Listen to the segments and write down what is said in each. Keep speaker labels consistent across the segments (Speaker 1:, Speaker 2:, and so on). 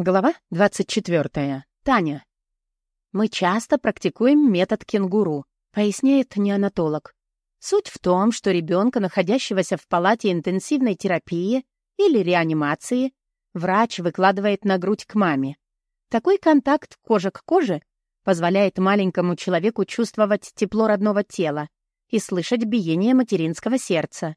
Speaker 1: Глава 24. Таня. Мы часто практикуем метод кенгуру, поясняет неонатолог. Суть в том, что ребенка, находящегося в палате интенсивной терапии или реанимации, врач выкладывает на грудь к маме. Такой контакт кожа к коже позволяет маленькому человеку чувствовать тепло родного тела и слышать биение материнского сердца.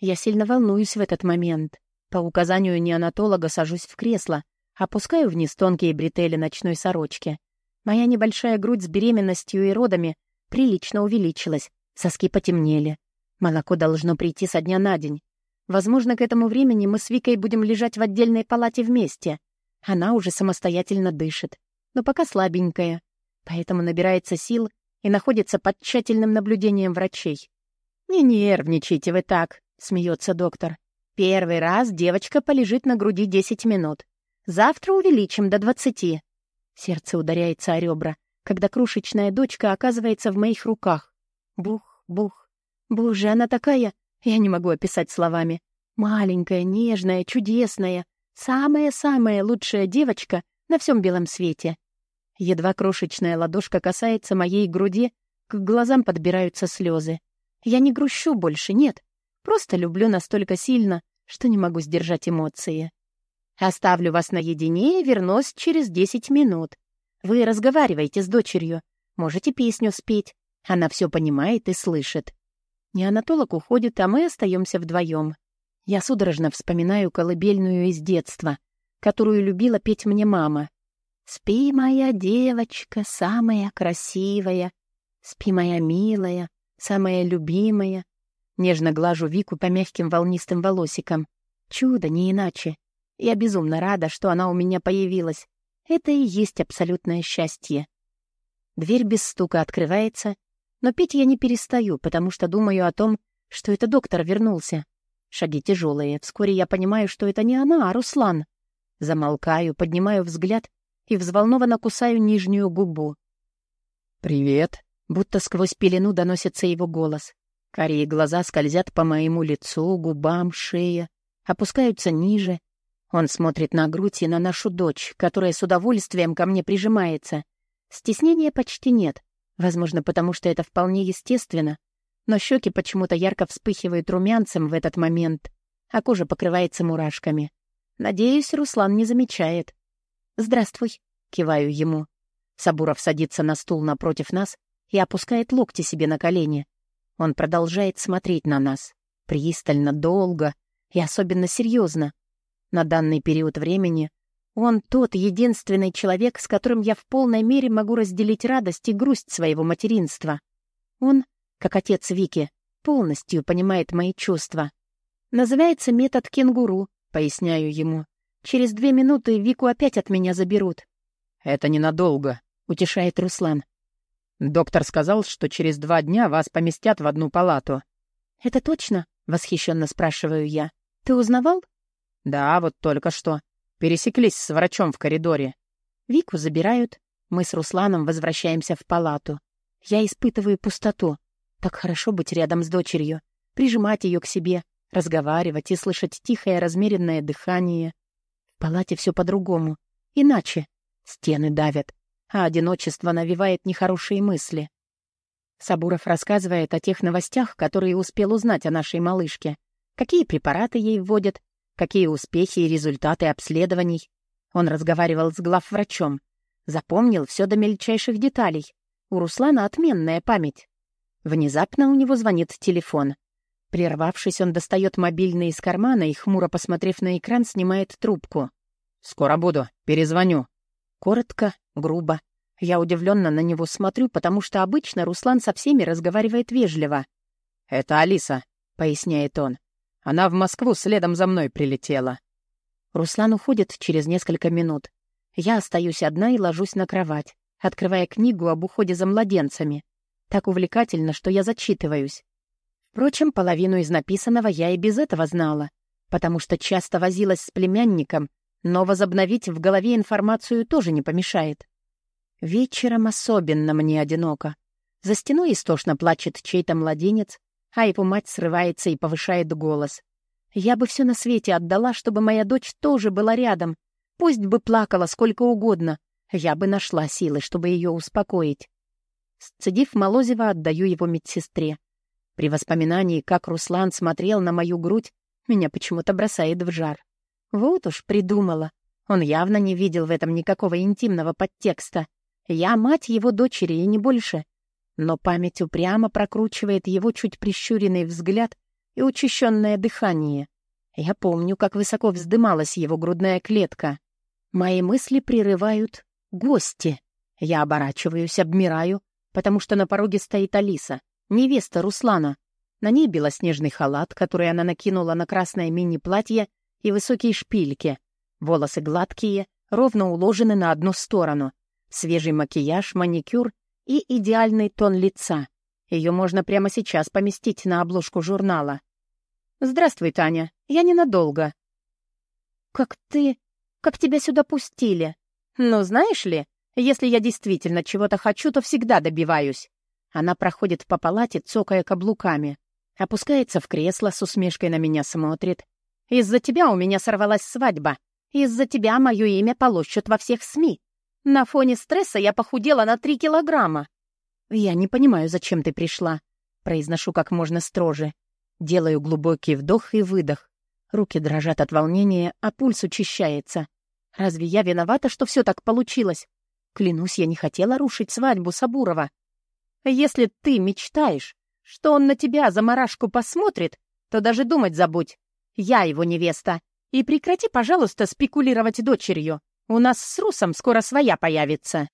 Speaker 1: Я сильно волнуюсь в этот момент. По указанию неонатолога сажусь в кресло, Опускаю вниз тонкие бретели ночной сорочки. Моя небольшая грудь с беременностью и родами прилично увеличилась, соски потемнели. Молоко должно прийти со дня на день. Возможно, к этому времени мы с Викой будем лежать в отдельной палате вместе. Она уже самостоятельно дышит, но пока слабенькая, поэтому набирается сил и находится под тщательным наблюдением врачей. «Не нервничайте вы так», — смеется доктор. «Первый раз девочка полежит на груди 10 минут. Завтра увеличим до двадцати». Сердце ударяется о ребра, когда крошечная дочка оказывается в моих руках. Бух, бух. Боже, она такая... Я не могу описать словами. Маленькая, нежная, чудесная. Самая-самая лучшая девочка на всем белом свете. Едва крошечная ладошка касается моей груди, к глазам подбираются слезы. Я не грущу больше, нет. Просто люблю настолько сильно, что не могу сдержать эмоции. Оставлю вас наедине вернусь через десять минут. Вы разговариваете с дочерью. Можете песню спеть. Она все понимает и слышит. Неонатолог уходит, а мы остаемся вдвоем. Я судорожно вспоминаю колыбельную из детства, которую любила петь мне мама. «Спи, моя девочка, самая красивая, спи, моя милая, самая любимая». Нежно глажу Вику по мягким волнистым волосикам. Чудо, не иначе. Я безумно рада, что она у меня появилась. Это и есть абсолютное счастье. Дверь без стука открывается, но петь я не перестаю, потому что думаю о том, что это доктор вернулся. Шаги тяжелые. Вскоре я понимаю, что это не она, а Руслан. Замолкаю, поднимаю взгляд и взволнованно кусаю нижнюю губу.
Speaker 2: «Привет»,
Speaker 1: будто сквозь пелену доносится его голос. Карие глаза скользят по моему лицу, губам, шее, опускаются ниже, он смотрит на грудь и на нашу дочь, которая с удовольствием ко мне прижимается. Стеснения почти нет, возможно, потому что это вполне естественно, но щеки почему-то ярко вспыхивают румянцем в этот момент, а кожа покрывается мурашками. Надеюсь, Руслан не замечает. «Здравствуй», — киваю ему. Сабуров садится на стул напротив нас и опускает локти себе на колени. Он продолжает смотреть на нас. Пристально, долго и особенно серьезно. На данный период времени он тот единственный человек, с которым я в полной мере могу разделить радость и грусть своего материнства. Он, как отец Вики, полностью понимает мои чувства. Называется метод кенгуру, поясняю ему. Через две минуты Вику опять от меня заберут.
Speaker 2: «Это ненадолго», — утешает Руслан. «Доктор сказал, что через два дня вас поместят в одну палату».
Speaker 1: «Это точно?» — восхищенно спрашиваю я. «Ты узнавал?»
Speaker 2: «Да, вот только что. Пересеклись с врачом в коридоре».
Speaker 1: Вику забирают. Мы с Русланом возвращаемся в палату. Я испытываю пустоту. Так хорошо быть рядом с дочерью, прижимать ее к себе, разговаривать и слышать тихое размеренное дыхание. В палате все по-другому. Иначе. Стены давят, а одиночество навевает нехорошие мысли. Сабуров рассказывает о тех новостях, которые успел узнать о нашей малышке. Какие препараты ей вводят, какие успехи и результаты обследований. Он разговаривал с главврачом, запомнил все до мельчайших деталей. У Руслана отменная память. Внезапно у него звонит телефон. Прервавшись, он достает мобильный из кармана и, хмуро посмотрев на экран, снимает трубку.
Speaker 2: «Скоро буду. Перезвоню».
Speaker 1: Коротко, грубо. Я удивленно на него смотрю, потому что обычно Руслан со всеми разговаривает вежливо.
Speaker 2: «Это Алиса», — поясняет он. Она в Москву следом за мной прилетела.
Speaker 1: Руслан уходит через несколько минут. Я остаюсь одна и ложусь на кровать, открывая книгу об уходе за младенцами. Так увлекательно, что я зачитываюсь. Впрочем, половину из написанного я и без этого знала, потому что часто возилась с племянником, но возобновить в голове информацию тоже не помешает. Вечером особенно мне одиноко. За стеной истошно плачет чей-то младенец, а его мать срывается и повышает голос. Я бы все на свете отдала, чтобы моя дочь тоже была рядом, Пусть бы плакала сколько угодно, я бы нашла силы, чтобы ее успокоить. Сцедив молозиво, отдаю его медсестре. При воспоминании, как Руслан смотрел на мою грудь, меня почему-то бросает в жар. Вот уж придумала. Он явно не видел в этом никакого интимного подтекста. Я мать его дочери и не больше. Но память упрямо прокручивает его чуть прищуренный взгляд и учащенное дыхание. Я помню, как высоко вздымалась его грудная клетка. Мои мысли прерывают гости. Я оборачиваюсь, обмираю, потому что на пороге стоит Алиса, невеста Руслана. На ней белоснежный халат, который она накинула на красное мини-платье и высокие шпильки. Волосы гладкие, ровно уложены на одну сторону. Свежий макияж, маникюр и идеальный тон лица. Ее можно прямо сейчас поместить на обложку журнала. «Здравствуй, Таня. Я ненадолго». «Как ты... как тебя сюда пустили?» «Ну, знаешь ли, если я действительно чего-то хочу, то всегда добиваюсь». Она проходит по палате, цокая каблуками. Опускается в кресло, с усмешкой на меня смотрит. «Из-за тебя у меня сорвалась свадьба. Из-за тебя мое имя полощут во всех СМИ. На фоне стресса я похудела на три килограмма». «Я не понимаю, зачем ты пришла», — произношу как можно строже. Делаю глубокий вдох и выдох. Руки дрожат от волнения, а пульс учащается. Разве я виновата, что все так получилось? Клянусь, я не хотела рушить свадьбу Сабурова. Если ты мечтаешь, что он на тебя за марашку посмотрит, то даже думать забудь. Я его невеста. И прекрати, пожалуйста, спекулировать дочерью. У нас с Русом скоро своя появится.